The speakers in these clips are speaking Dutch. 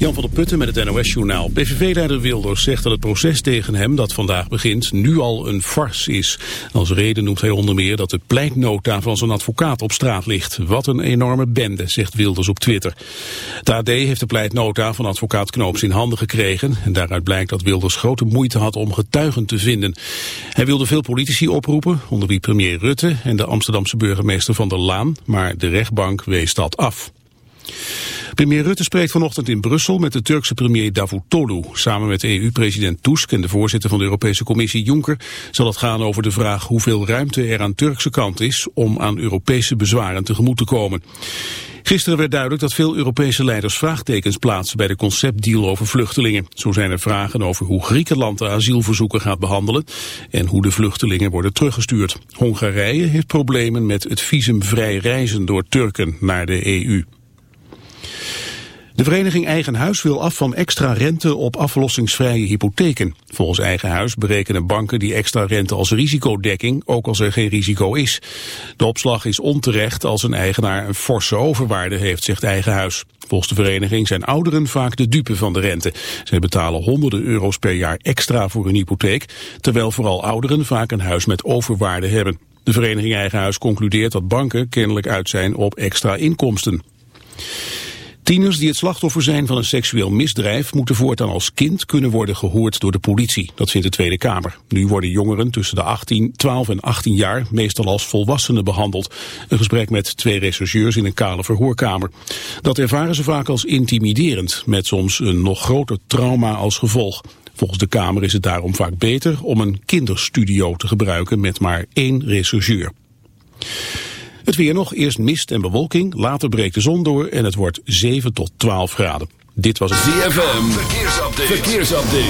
Jan van der Putten met het NOS-journaal. PVV-leider Wilders zegt dat het proces tegen hem dat vandaag begint nu al een farce is. Als reden noemt hij onder meer dat de pleitnota van zijn advocaat op straat ligt. Wat een enorme bende, zegt Wilders op Twitter. De AD heeft de pleitnota van advocaat Knoops in handen gekregen. En daaruit blijkt dat Wilders grote moeite had om getuigen te vinden. Hij wilde veel politici oproepen, onder wie premier Rutte en de Amsterdamse burgemeester Van der Laan. Maar de rechtbank wees dat af. Premier Rutte spreekt vanochtend in Brussel met de Turkse premier Davutoglu. Samen met EU-president Tusk en de voorzitter van de Europese Commissie Juncker zal het gaan over de vraag hoeveel ruimte er aan Turkse kant is om aan Europese bezwaren tegemoet te komen. Gisteren werd duidelijk dat veel Europese leiders vraagtekens plaatsen bij de conceptdeal over vluchtelingen. Zo zijn er vragen over hoe Griekenland de asielverzoeken gaat behandelen en hoe de vluchtelingen worden teruggestuurd. Hongarije heeft problemen met het visumvrij reizen door Turken naar de EU. De vereniging Eigen Huis wil af van extra rente op aflossingsvrije hypotheken. Volgens Eigen Huis berekenen banken die extra rente als risicodekking, ook als er geen risico is. De opslag is onterecht als een eigenaar een forse overwaarde heeft, zegt Eigen Huis. Volgens de vereniging zijn ouderen vaak de dupe van de rente. Zij betalen honderden euro's per jaar extra voor een hypotheek, terwijl vooral ouderen vaak een huis met overwaarde hebben. De vereniging Eigen Huis concludeert dat banken kennelijk uit zijn op extra inkomsten. Tieners die het slachtoffer zijn van een seksueel misdrijf moeten voortaan als kind kunnen worden gehoord door de politie. Dat vindt de Tweede Kamer. Nu worden jongeren tussen de 18, 12 en 18 jaar meestal als volwassenen behandeld. Een gesprek met twee rechercheurs in een kale verhoorkamer. Dat ervaren ze vaak als intimiderend, met soms een nog groter trauma als gevolg. Volgens de Kamer is het daarom vaak beter om een kinderstudio te gebruiken met maar één rechercheur. Het weer nog, eerst mist en bewolking, later breekt de zon door en het wordt 7 tot 12 graden. Dit was het ZFM, verkeersupdate. verkeersupdate.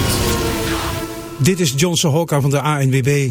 Dit is Johnson Hokka van de ANWB.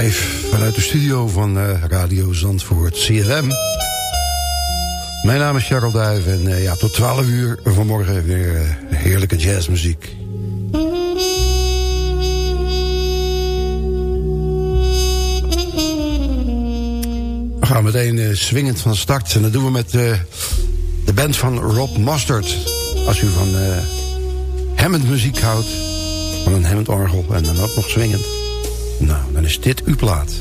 Live vanuit de studio van uh, Radio Zandvoort CFM. Mijn naam is Charles Duijf en uh, ja, tot 12 uur vanmorgen weer uh, heerlijke jazzmuziek. We gaan meteen swingend van start en dat doen we met de band van Rob Mustard. Als u van Hammond muziek houdt, van een Hammond orgel en dan ook nog swingend. Nou, dan is dit uw plaat.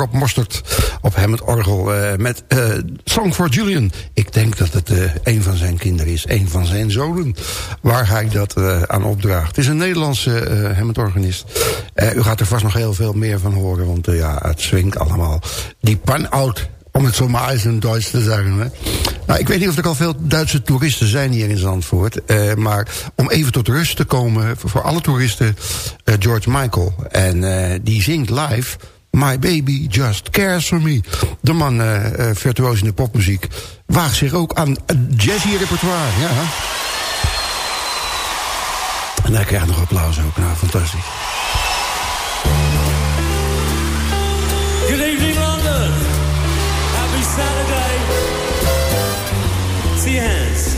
Rob Mostert op Hammond Orgel uh, met uh, Song for Julian. Ik denk dat het uh, een van zijn kinderen is, een van zijn zonen, waar hij dat aan opdraagt. Het is een Nederlandse Hammond-organist. u gaat er vast nog heel veel meer van horen, want ja, het swingt allemaal. Die pan-out om het zo maar eens in Duits te zeggen. Hè. Nou, ik weet niet of er al veel Duitse toeristen zijn hier in Zandvoort. Uh, maar om even tot rust te komen, voor, alle toeristen, uh, George Michael. En uh, die zingt live... My baby just cares for me. De man, virtuoos in de popmuziek, waagt zich ook aan jazzy repertoire. Ja. En hij krijgt nog applaus ook. Nou, fantastisch. Good evening, London. Happy Saturday. See your hands.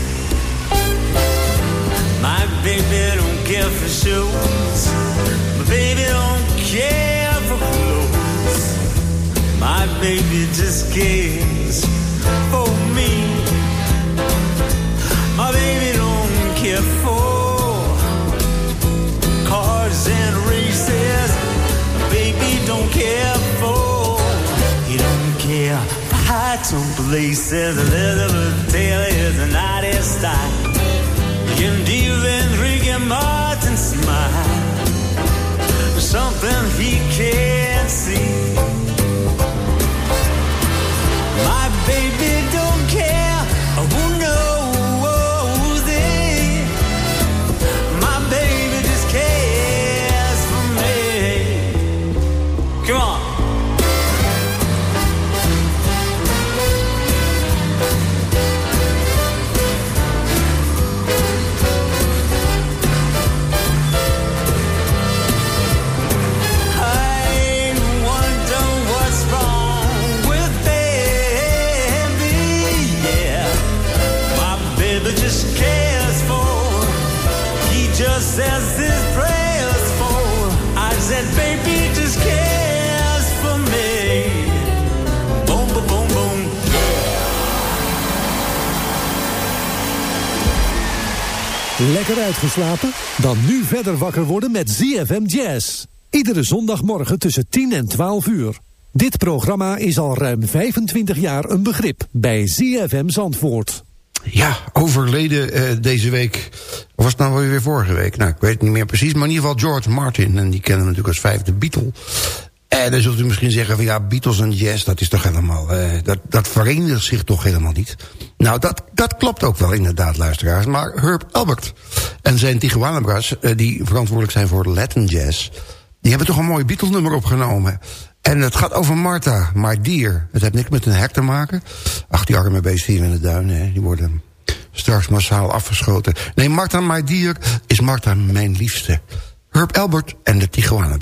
My baby don't care for shoes. My baby don't care for clothes. My baby just cares for me. My baby don't care for cars and races. My baby don't care for. He don't care for heights on places. Elizabeth Taylor is an artist style. And even Ricky Martin smile. Something he can't see. Baby Lekker uitgeslapen? Dan nu verder wakker worden met ZFM Jazz. Iedere zondagmorgen tussen 10 en 12 uur. Dit programma is al ruim 25 jaar een begrip bij ZFM Zandvoort. Ja, overleden uh, deze week. Of was het nou weer vorige week? Nou, ik weet het niet meer precies. Maar in ieder geval George Martin. En die kennen we natuurlijk als vijfde Beatle. En dan zult u misschien zeggen van ja, Beatles en jazz, dat is toch helemaal... Uh, dat, dat verenigt zich toch helemaal niet. Nou, dat, dat klopt ook wel inderdaad, luisteraars. Maar Herb Albert en zijn Tijuana. Uh, die verantwoordelijk zijn voor Latin jazz... die hebben toch een mooi Beatles nummer opgenomen. En het gaat over Martha, my dear. Het heeft niks met een hek te maken. Ach, die arme beesten hier in de duinen, hè, die worden straks massaal afgeschoten. Nee, Martha, my dear, is Martha mijn liefste. Herb Albert en de Tijuana.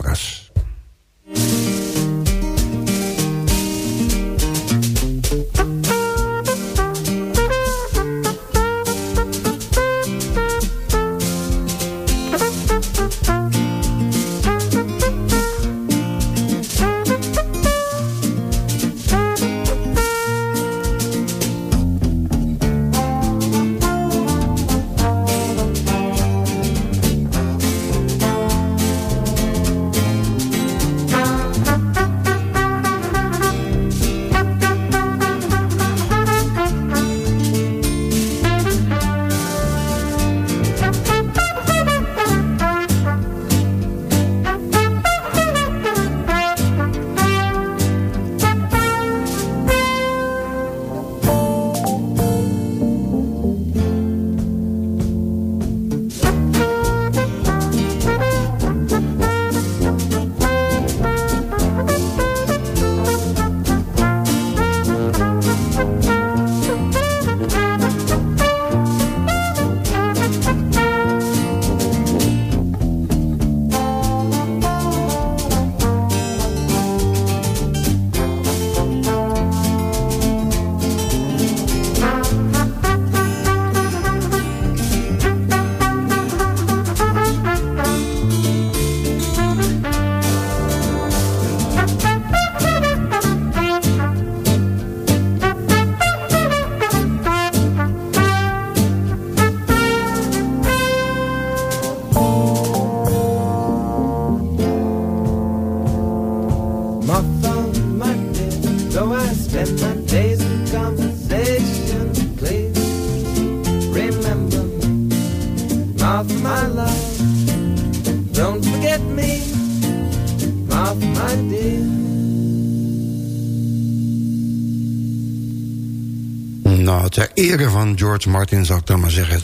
Van George Martin zou ik dan maar zeggen.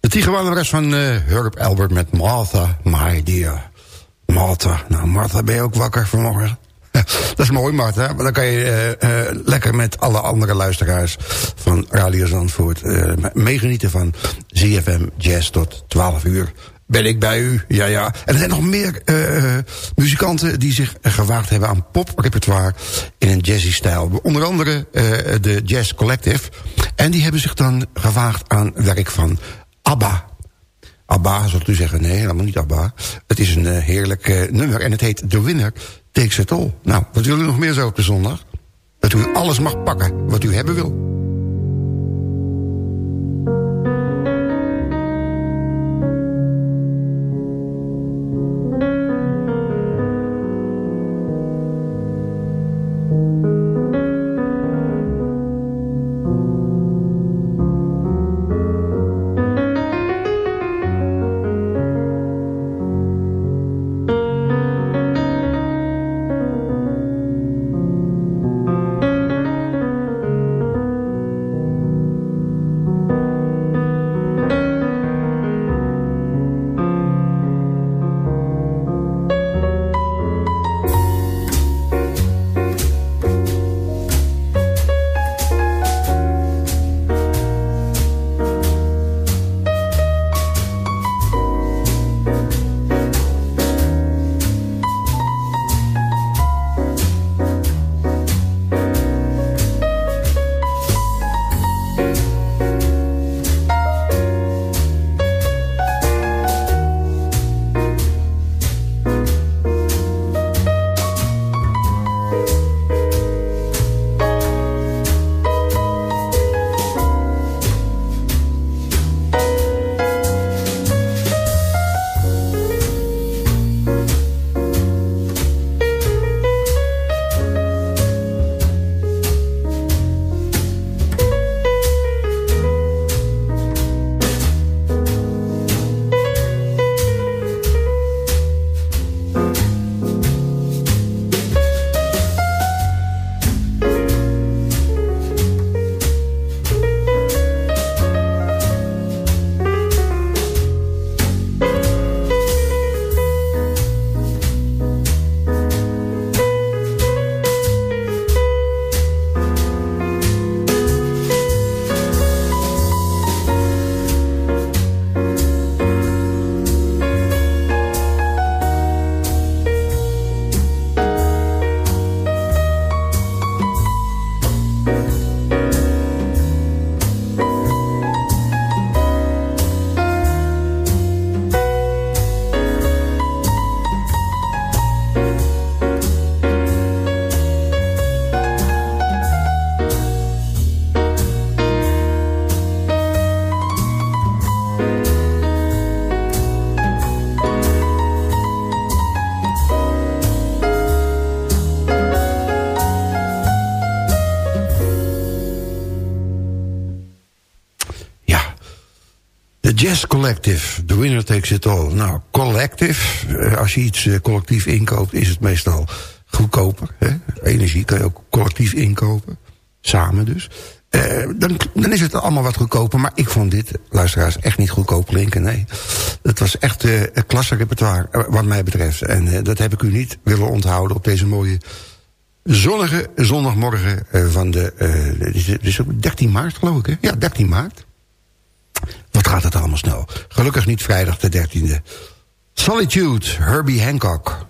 De Tijuana's van uh, Herb Albert met Martha, my dear. Martha. Nou, Martha, ben je ook wakker vanmorgen? Dat is mooi, Martha. Maar dan kan je uh, uh, lekker met alle andere luisteraars van Radio Zandvoort... Meegenieten van ZFM Jazz tot 12 uur. Ben ik bij u? Ja, ja. En er zijn nog meer muzikanten die zich gewaagd hebben aan poprepertoire... in een jazzy stijl. Onder andere de Jazz Collective. En die hebben zich dan gewaagd aan werk van ABBA. ABBA, zult u zeggen. Nee, helemaal niet ABBA. Het is een heerlijk nummer en het heet The Winner Takes It All. Nou, wat wil u nog meer zo op de zondag? Dat u alles mag pakken wat u hebben wil. Collective, The Winner Takes It All. Nou, collective, eh, als je iets eh, collectief inkoopt... is het meestal goedkoper. Hè? Energie kan je ook collectief inkopen. Samen dus. Uh, dan, dan is het allemaal wat goedkoper. Maar ik vond dit, luisteraars, echt niet goedkoop klinken. Nee, het was echt uh, klasse repertoire, wat mij betreft. En dat heb ik u niet willen onthouden op deze mooie zonnige zondagmorgen van de... is 13 maart, geloof ik, hè? Ja, 13 maart. Wat gaat het allemaal snel. Gelukkig niet vrijdag de 13e. Solitude, Herbie Hancock.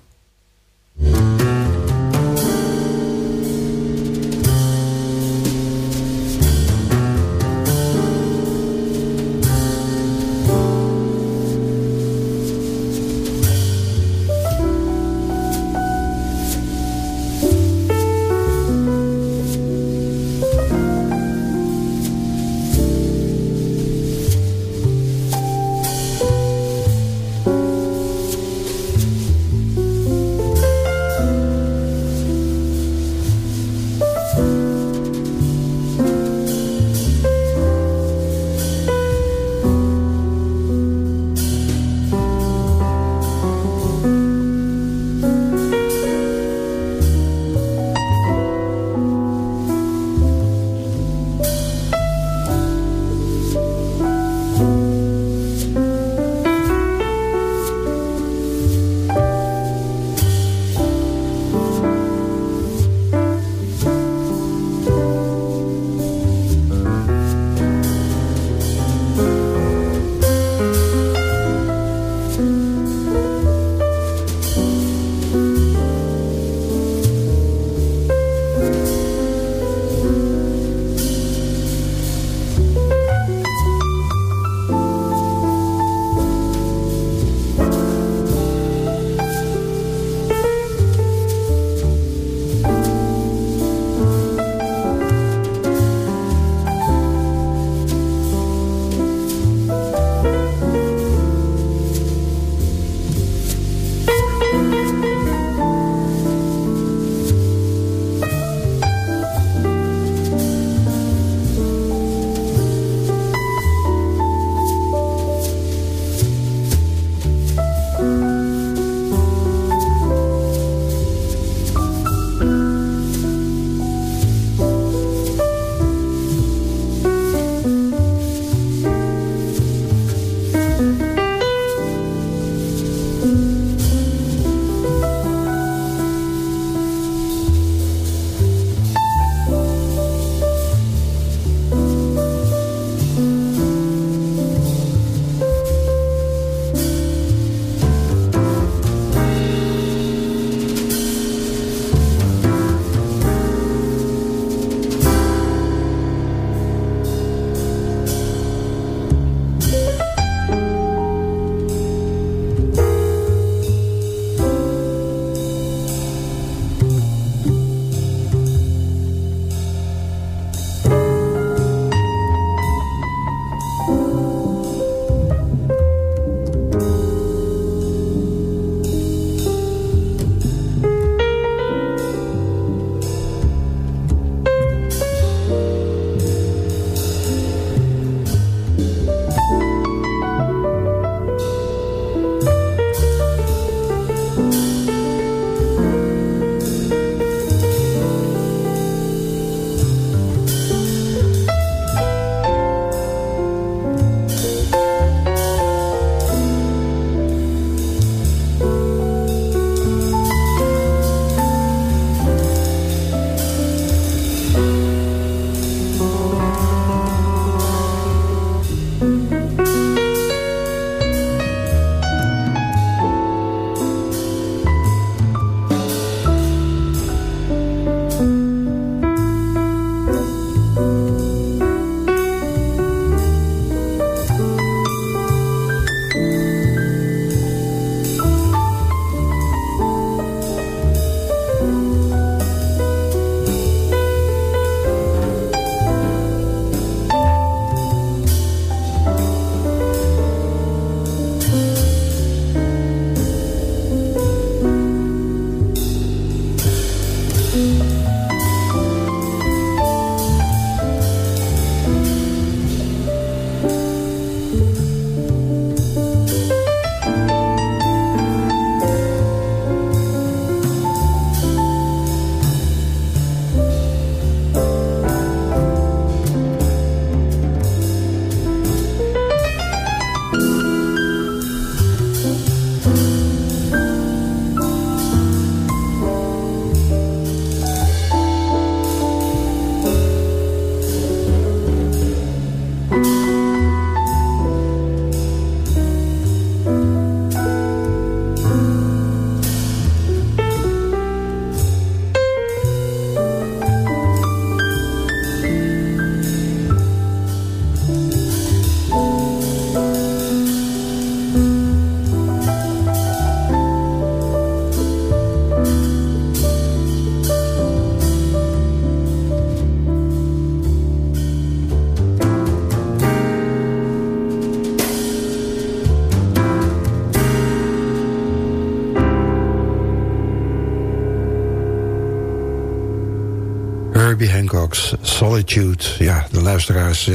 Herbie Hancock's Solitude. Ja, de luisteraars, eh,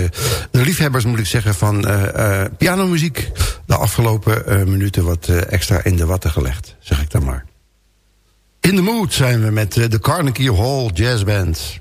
de liefhebbers moet ik zeggen van uh, pianomuziek... de afgelopen minuten wat extra in de watten gelegd, zeg ik dan maar. In de mood zijn we met de Carnegie Hall Jazz Band.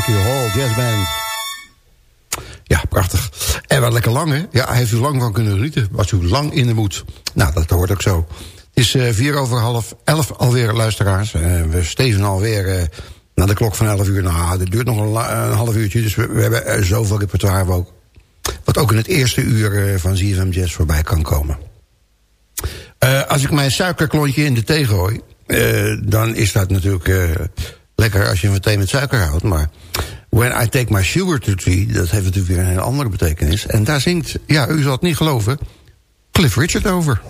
Carnegie Hall Jazz Band. Ja, prachtig. En wat lekker lang, hè? Ja, heeft u lang van kunnen genieten. Was u lang in de moed. Nou, dat hoort ook zo. Het is uh, vier over half elf alweer, luisteraars. Uh, we steven alweer uh, naar de klok van elf uur. Nou, dat duurt nog een, half uurtje, dus we, we hebben zoveel repertoire ook. Wat ook in het eerste uur van ZFM Jazz voorbij kan komen. als ik mijn suikerklontje in de thee gooi... dan is dat natuurlijk lekker als je meteen met suiker houdt. Maar when I take my sugar to tea, dat heeft natuurlijk weer een andere betekenis. En daar zingt, ja, u zal het niet geloven, Cliff Richard over.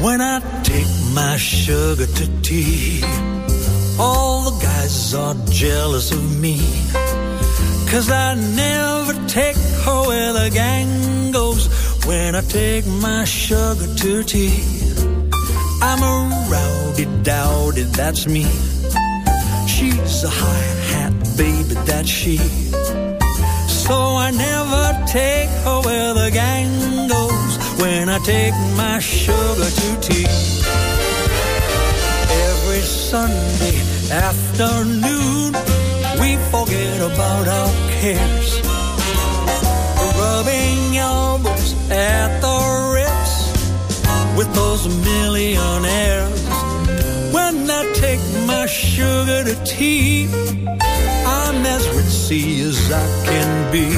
When I take my sugar to tea, all the guys are jealous of me. Cause I never take her where the gang goes when I take my sugar to tea. I'm a rowdy dowdy, that's me. She's a high hat baby, that's she. So I never take her where the gang goes when I take my sugar to tea. Every Sunday afternoon, we forget about our cares. Rubbing elbows at the Ritz with those millionaires. When I take my sugar to tea, I'm as ritzy as I can be.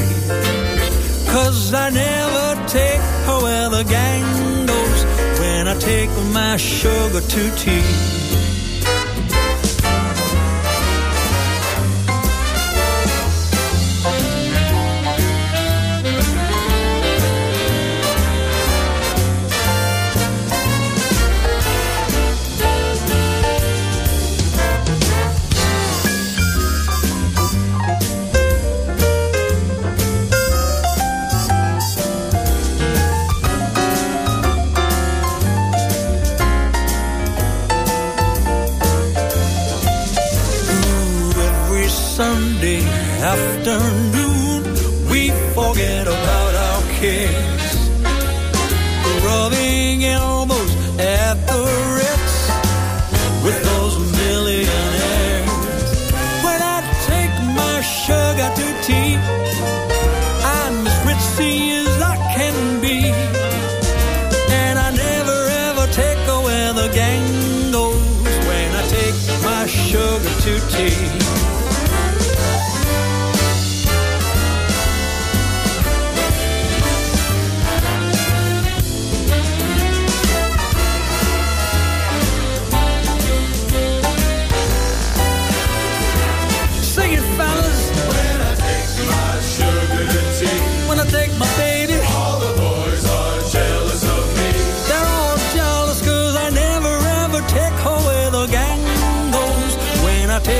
Cause I never take her where the gang goes when I take my sugar to tea.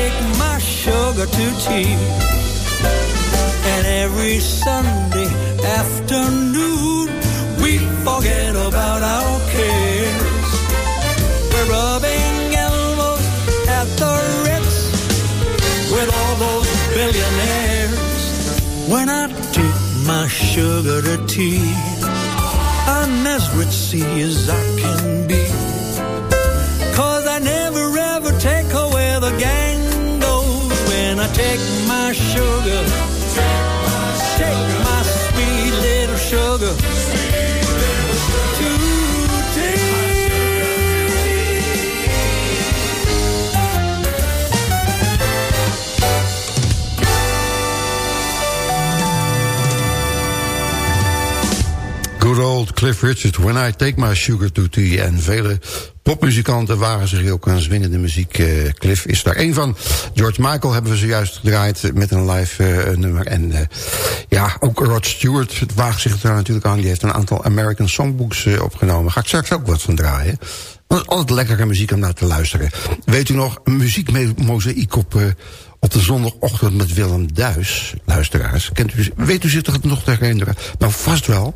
Take my sugar to tea. And every Sunday afternoon, we forget about our cares. We're rubbing elbows at the Ritz with all those billionaires. When I take my sugar to tea, I'm as ritzy as I can be. Sugar, take my sweet little sugar. Good old Cliff Richard, When I Take My Sugar to Tea. En vele popmuzikanten waren zich ook aan zwingende muziek. Eh, Cliff is daar één van. George Michael hebben we zojuist gedraaid met een live eh, nummer. En eh, ja, ook Rod Stewart waagt zich daar natuurlijk aan. Die heeft een aantal American Songbooks opgenomen. Ga ik straks ook wat van draaien. Want altijd lekkere muziek om naar te luisteren. Weet u nog, muziekmozaïek op... op de zondagochtend met Willem Duis, luisteraars. Kent u, weet u zich toch nog te herinneren? Nou, vast wel.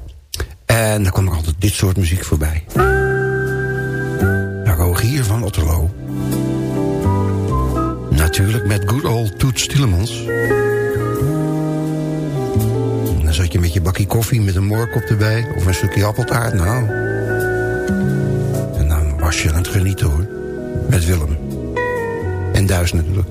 En dan kwam er altijd dit soort muziek voorbij. Rogier van Otterlo. Natuurlijk met good old Toet Stielemans. dan zat je met je bakje koffie met een moorkop erbij. Of een stukje appeltaart, nou. En dan was je aan het genieten hoor. Met Willem. En Duis natuurlijk.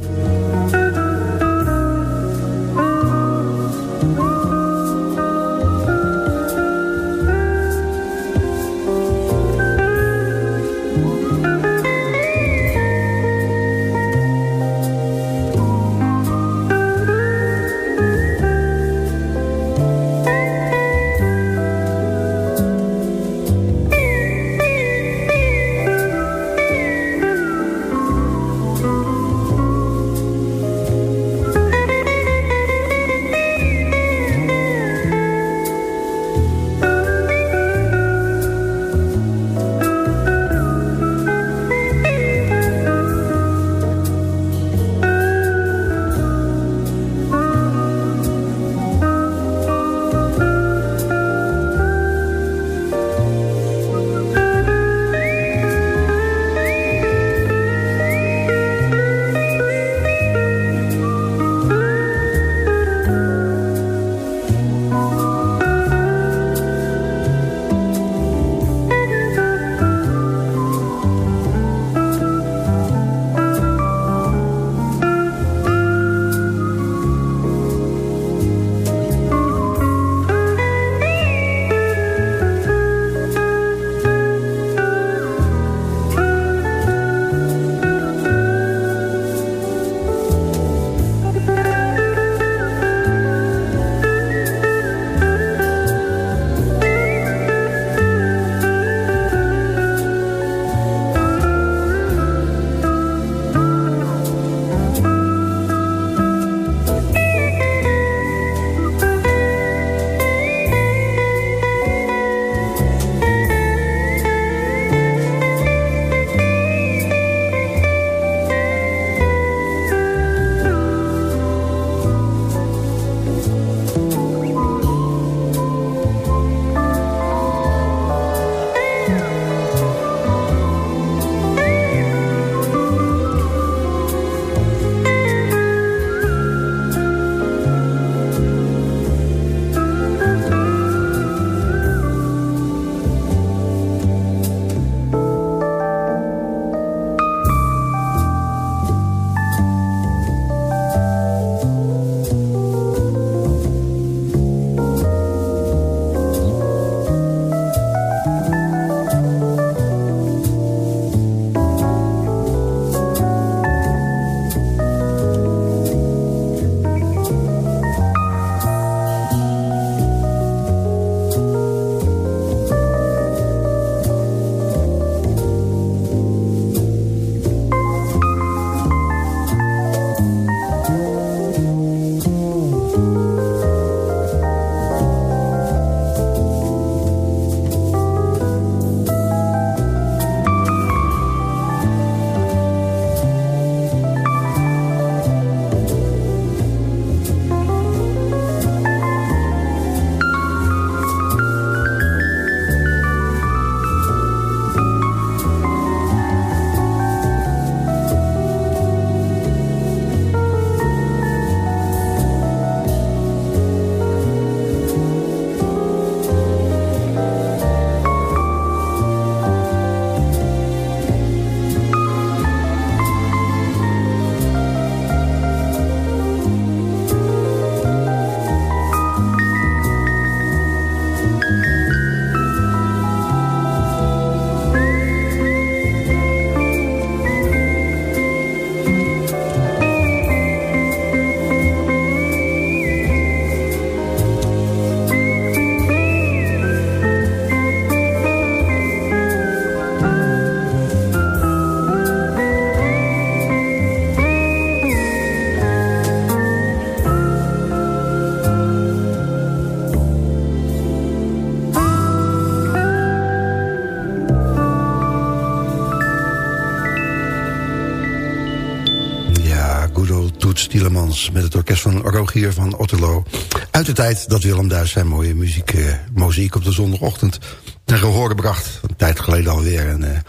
Met het orkest van Rogier van Otterlo. Uit de tijd dat Willem Duis zijn mooie muziek, eh, muziek op de zondagochtend ten gehoor bracht. Een tijd geleden alweer. En, eh,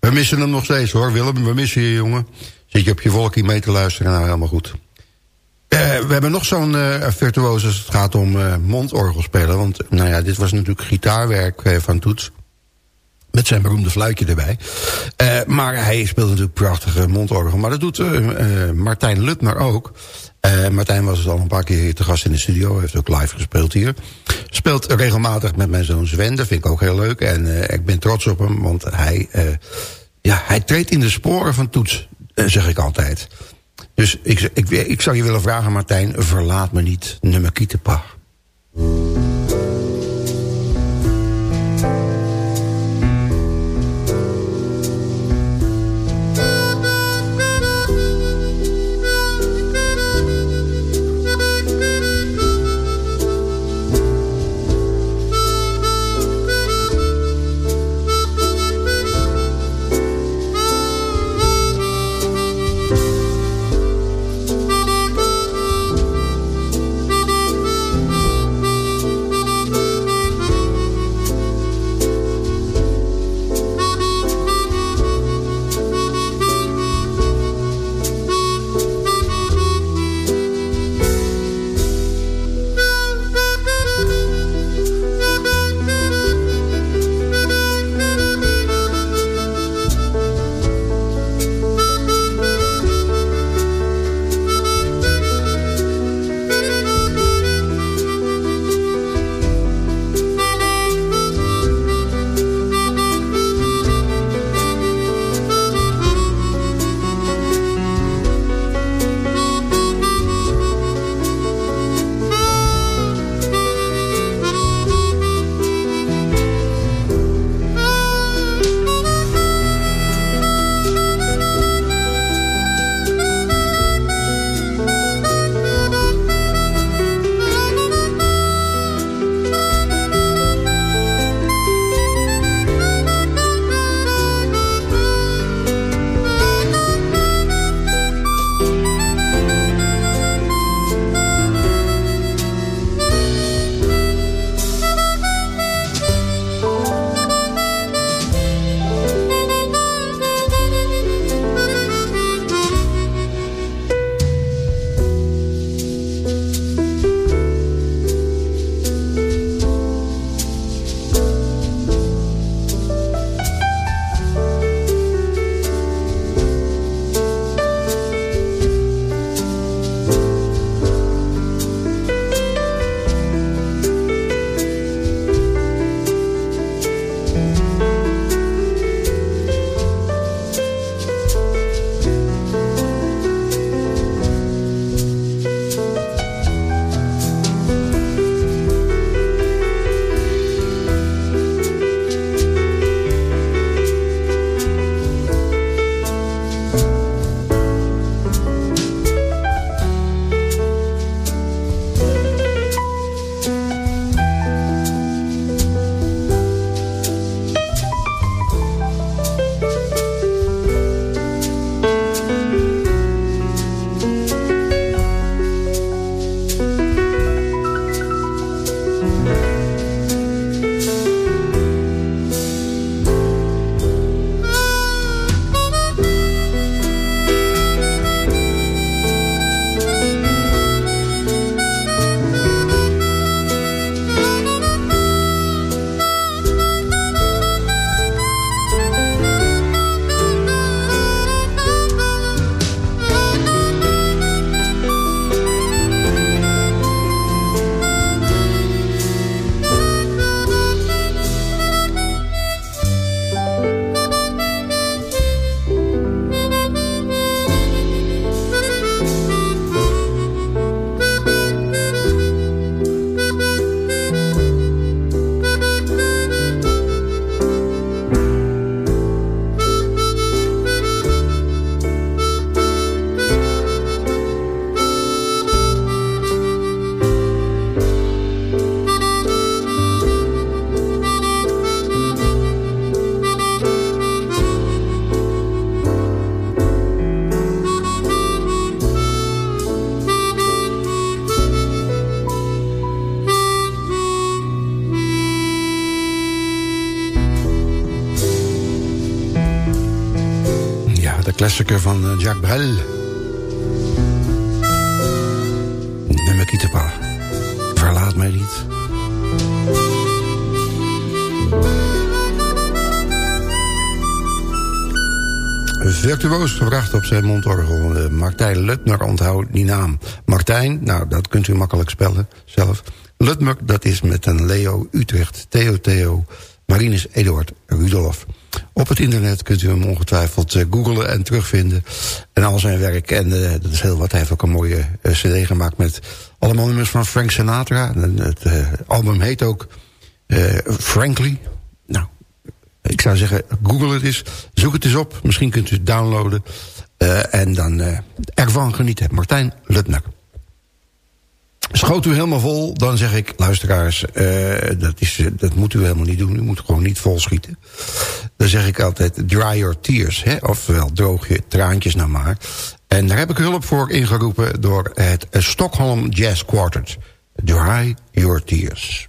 we missen hem nog steeds hoor, Willem. We missen je, jongen. Zit je op je volkje mee te luisteren? Nou, helemaal goed. we hebben nog zo'n uh, virtuoos als het gaat om uh, mondorgel spelen. Want nou ja, dit was natuurlijk gitaarwerk uh, van Toets. Met zijn beroemde fluitje erbij. maar hij speelt natuurlijk prachtige mondorgel. Maar dat doet Martijn Lutner ook. Martijn was al een paar keer te gast in de studio. Heeft ook live gespeeld hier. Speelt regelmatig met mijn zoon Sven. Dat vind ik ook heel leuk. En ik ben trots op hem. Want hij, ja, hij treedt in de sporen van Toets. zeg ik altijd. Dus ik, ik, ik zou je willen vragen, Martijn... verlaat me niet, nummer Kietepa. Van eh, Jacques Brel. Nummer Kietepa. Verlaat mij niet. Virtuoos gebracht op zijn mondorgel. Eh, Martijn Lutner onthoudt die naam. Martijn, nou dat kunt u makkelijk spellen zelf. Lutmer, dat is met een Leo Utrecht, Theo Theo, Marinus Eduard Rudolf. Op het internet kunt u hem ongetwijfeld uh, googlen en terugvinden. En al zijn werk, en uh, dat is heel wat. Hij heeft ook een mooie uh, cd gemaakt met allemaal nummers van Frank Sinatra. Het album heet ook Frankly. Nou, ik zou zeggen, google het eens. Zoek het eens op. Misschien kunt u het downloaden. en dan ervan genieten. Martijn Lutner. Schoot u helemaal vol, dan zeg ik, luisteraars, uh, dat, is, dat moet u helemaal niet doen. U moet gewoon niet vol schieten. Dan zeg ik altijd, dry your tears. Hè? Oftewel, droog je traantjes nou maar. En daar heb ik hulp voor ingeroepen door het Stockholm Jazz Quartet. Dry your tears.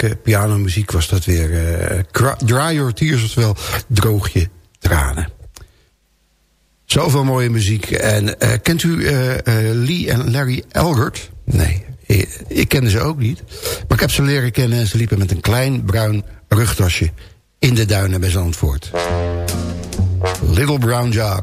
Heerlijke pianomuziek was dat weer. Uh, dry your tears, oftewel droog je tranen. Zoveel mooie muziek. En uh, kent u uh, Lee en Larry Elgert? Nee, ik, ik kende ze ook niet. Maar ik heb ze leren kennen en ze liepen met een klein bruin rugtasje... in de duinen bij Zandvoort. Little Brown Jog.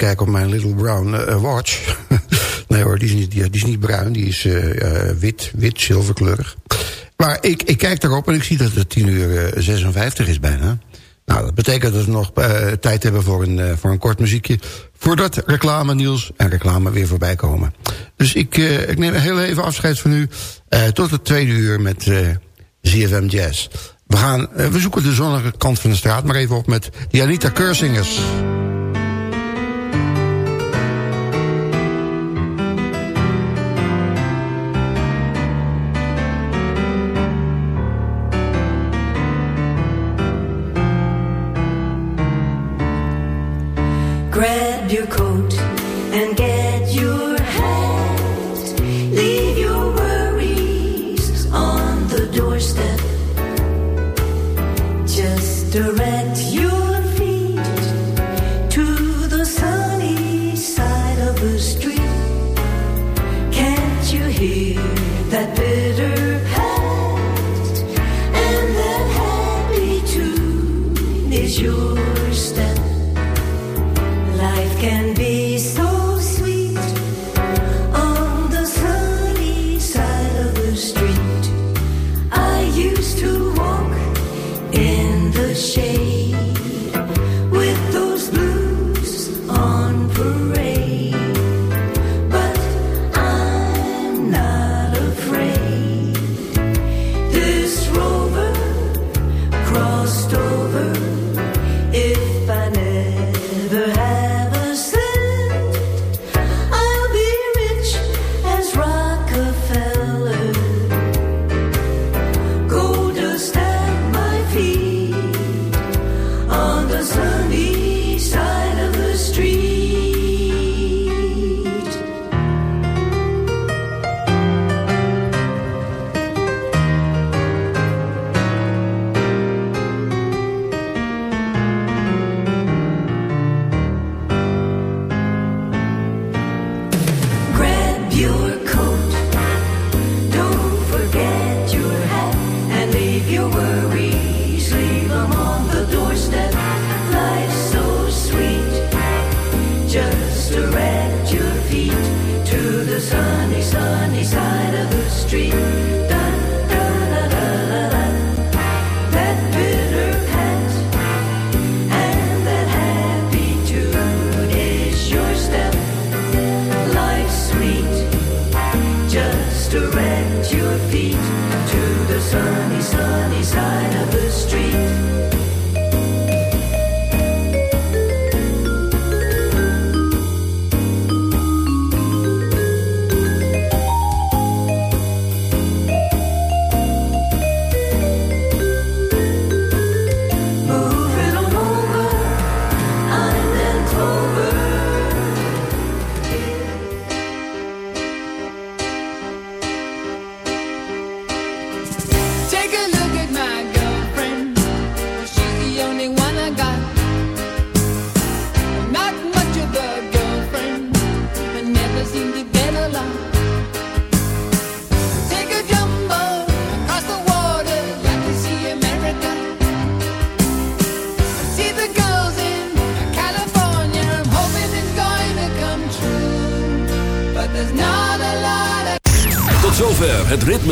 Kijken op mijn Little Brown eh, Watch. nee hoor, die is niet, die, is niet bruin. Die is eh, eh, wit, wit, zilverkleurig. Maar ik, ik kijk daarop en ik zie dat het 10 uur eh, 56 is bijna. Nou, dat betekent dat we nog eh, tijd hebben voor een, eh, voor een kort muziekje. Voordat reclame, Niels, en reclame weer voorbij komen. Dus ik, eh, ik neem heel even afscheid van u. eh, tot het tweede uur met eh ZFM Jazz. We, gaan, eh, we zoeken de zonnige kant van de straat maar even op met die Anita Keursingers.